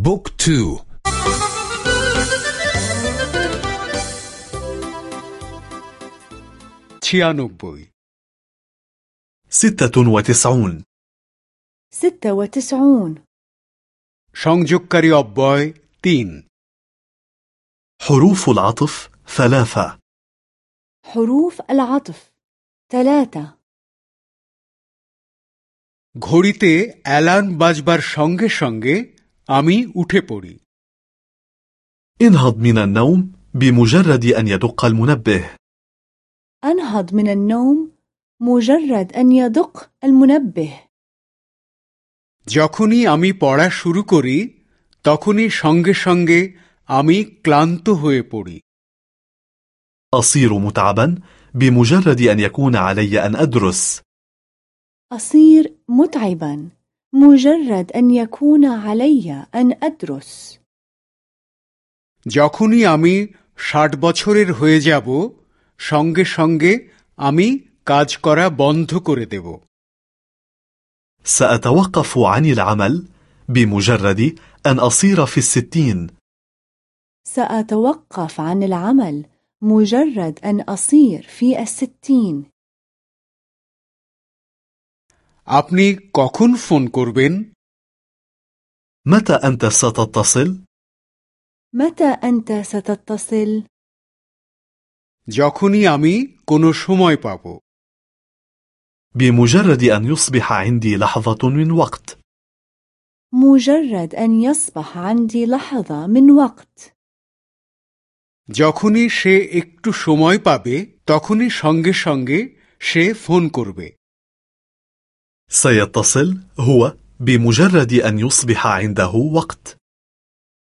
بوك تو. ছিয়ানব্বই ستة وتسعون. ستة وتسعون. সংযোজক অব্যয় তিন. حروف العطف ثلاثة. حروف العطف ثلاثة. ঘড়িতে অ্যালার্ম বাজবার সঙ্গে সঙ্গে আমি উঠে পড়ি انهض من النوم بمجرد أن يدق المنبه أنهض من النوم مجرد أن يدق المنبه যখনই আমি পড়া শুরু করি তখনই সঙ্গে সঙ্গে আমি ক্লান্ত হয়ে পড়ি أصير متعبا بمجرد أن يكون علي أن أدرس أصير متعبا مجرد أن يكون علي أن أدرس যখনই আমি ষাট বছরের হয়ে যাব সঙ্গে সঙ্গে আমি কাজ করা বন্ধ করে দেব سأتوقف عن العمل بمجرد أن أصير في الستين سأتوقف عن العمل مجرد أن أصير في الستين আপনি কখন ফোন করবেন متى أنت ستتصل؟ متى أنت ستتصل؟ যখনই আমি কোনো সময় পাব بمجرد أن يصبح عندي لحظة من وقت مجرد أن يصبح عندي لحظة من وقت যখনই সে একটু সময় পাবে তখনই সঙ্গে সঙ্গে সে ফোন করবে سيتصل هو بمجرد أن يصبح عنده وقت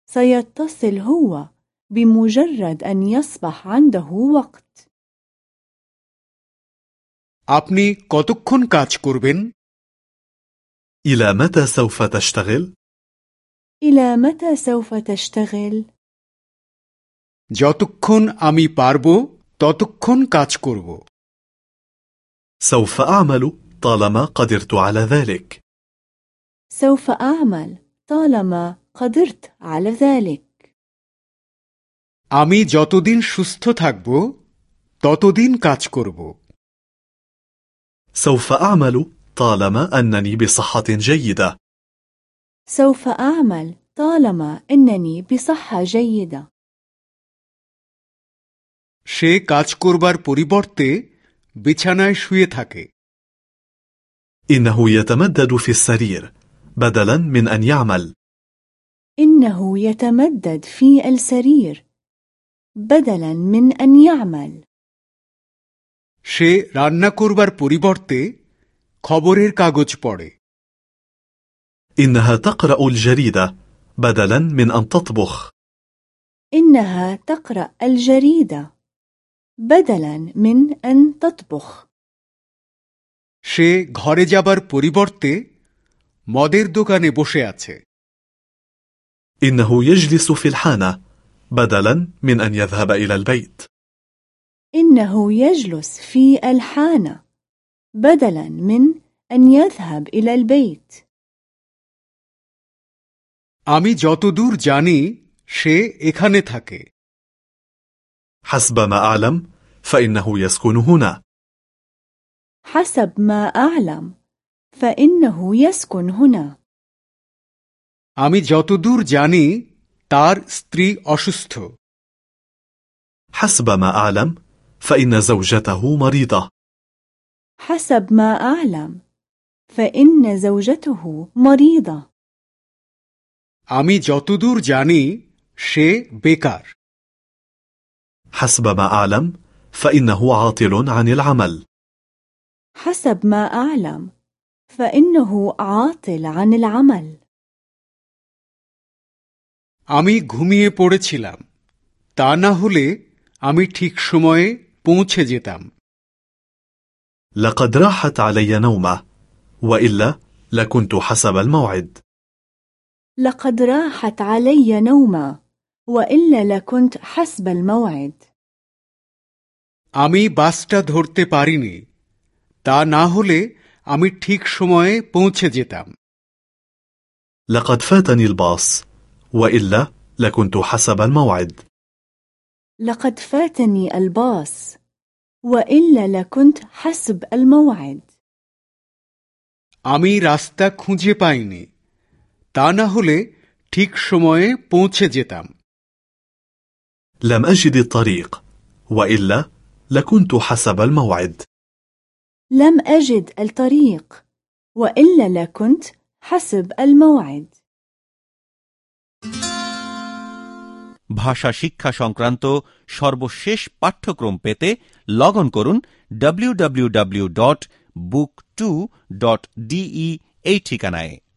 سيتصل هو بمجرد أن يصبح عنده وقت আপনি কতক্ষণ কাজ করবেন إلى متى سوف تشتغل؟ إلى متى سوف تشتغل؟ যতক্ষণ আমি পারব ততক্ষণ কাজ করব سوف أعمل طالما قدرت على ذلك سوف أعمل طالما قدرت على ذلك আমি যতদিন সুস্থ থাকব ততদিন কাজ করব سوف أعمل طالما أنني بصحة جيدة سوف أعمل طالما أنني بصحة جيدة সে কাজ করবার পরিবর্তে বিছানায় শুয়ে থাকে إنه يتمدد في السرير بدلا من أن يعمل إنه يتمدد في السرير بدلا من أن يعمل সে রান্না করবার পরিবর্তে খবরের কাগজ পড়ে إنها تقرأ الجريدة بدلا من أن تطبخ إنها تقرأ الجريدة بدلا من أن تطبخ সে ঘরে যাবার পরিবর্তে মদের দোকানে বসে আছে إنه يجلس في الحانة بدلا من أن يذهب إلى البيت إنه يجلس في الحانة بدلا من أن يذهب إلى البيت আমি যতদূর জানি সে এখানে থাকে حسب ما أعلم فإنه يسكن هنا حسب ما أعلم فإنه يسكن هنا আমি যতদূর জানি তার স্ত্রী অসুস্থ حسب ما أعلم فإن زوجته مريضة حسب ما أعلم فإن زوجته مريضة আমি যতদূর জানি সে বেকার حسب ما أعلم فإنه عاطل عن العمل حسب ما أعلم فإنه عاطل عن العمل আমি ঘুমিয়ে পড়েছিলাম তা না হলে আমি ঠিক সময়ে পৌঁছে যেতাম لقد راحت علي نومة وإلا لكنت حسب الموعد لقد راحت علي نومة وإلا لكنت حسب الموعد আমি বাসটা ধরতে পারিনি তা না হলে আমি ঠিক সময়ে পৌঁছে যেতাম لقد فاتني الباص وإلا لكنت حسب الموعد لقد فاتني الباص وإلا لكنت حسب الموعد আমি রাস্তা খুঁজে পাইনি তা না হলে ঠিক সময়ে পৌঁছে যেতাম لم أجد الطريق وإلا لكنت حسب الموعد لم أجد الطريق وإلا لكنت حسب الموعد ভাষা শিক্ষা সংক্রান্ত সর্বশেষ পাঠ্যক্রম পেতে লগ অন করুন www.book2.de এই ঠিকানায়